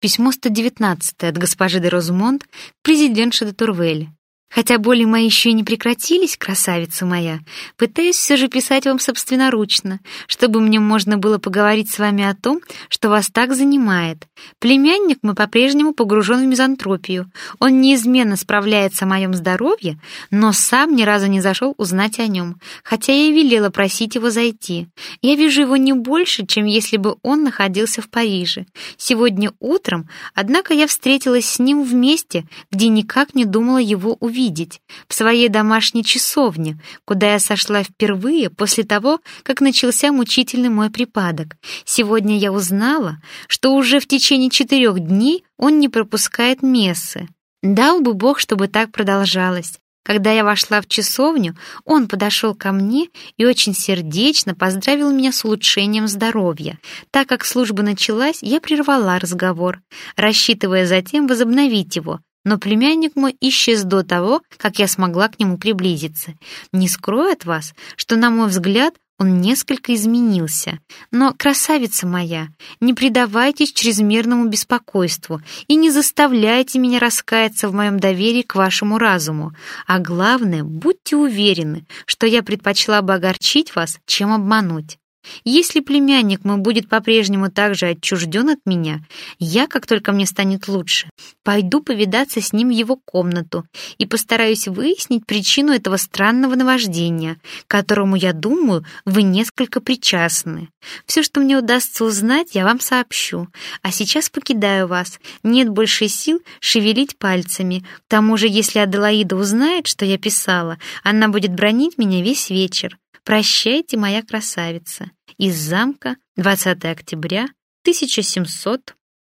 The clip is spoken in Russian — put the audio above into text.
Письмо 119 от госпожи де Розмонт к президентше де Турвель. Хотя боли мои еще и не прекратились, красавица моя, пытаюсь все же писать вам собственноручно, чтобы мне можно было поговорить с вами о том, что вас так занимает. Племянник мой по-прежнему погружен в мизантропию. Он неизменно справляется о моем здоровье, но сам ни разу не зашел узнать о нем, хотя я и велела просить его зайти. Я вижу его не больше, чем если бы он находился в Париже. Сегодня утром, однако, я встретилась с ним в месте, где никак не думала его увидеть увидеть в своей домашней часовне, куда я сошла впервые после того, как начался мучительный мой припадок. Сегодня я узнала, что уже в течение четырех дней он не пропускает мессы. Дал бы Бог, чтобы так продолжалось. Когда я вошла в часовню, он подошел ко мне и очень сердечно поздравил меня с улучшением здоровья. Так как служба началась, я прервала разговор, рассчитывая затем возобновить его, но племянник мой исчез до того, как я смогла к нему приблизиться. Не скрою от вас, что, на мой взгляд, он несколько изменился. Но, красавица моя, не предавайтесь чрезмерному беспокойству и не заставляйте меня раскаяться в моем доверии к вашему разуму. А главное, будьте уверены, что я предпочла бы огорчить вас, чем обмануть. Если племянник мой будет по-прежнему так же отчужден от меня, я, как только мне станет лучше, пойду повидаться с ним в его комнату и постараюсь выяснить причину этого странного наваждения, которому, я думаю, вы несколько причастны. Все, что мне удастся узнать, я вам сообщу. А сейчас покидаю вас. Нет больше сил шевелить пальцами. К тому же, если Аделаида узнает, что я писала, она будет бронить меня весь вечер. Прощайте, моя красавица. Из замка 20 октября 1700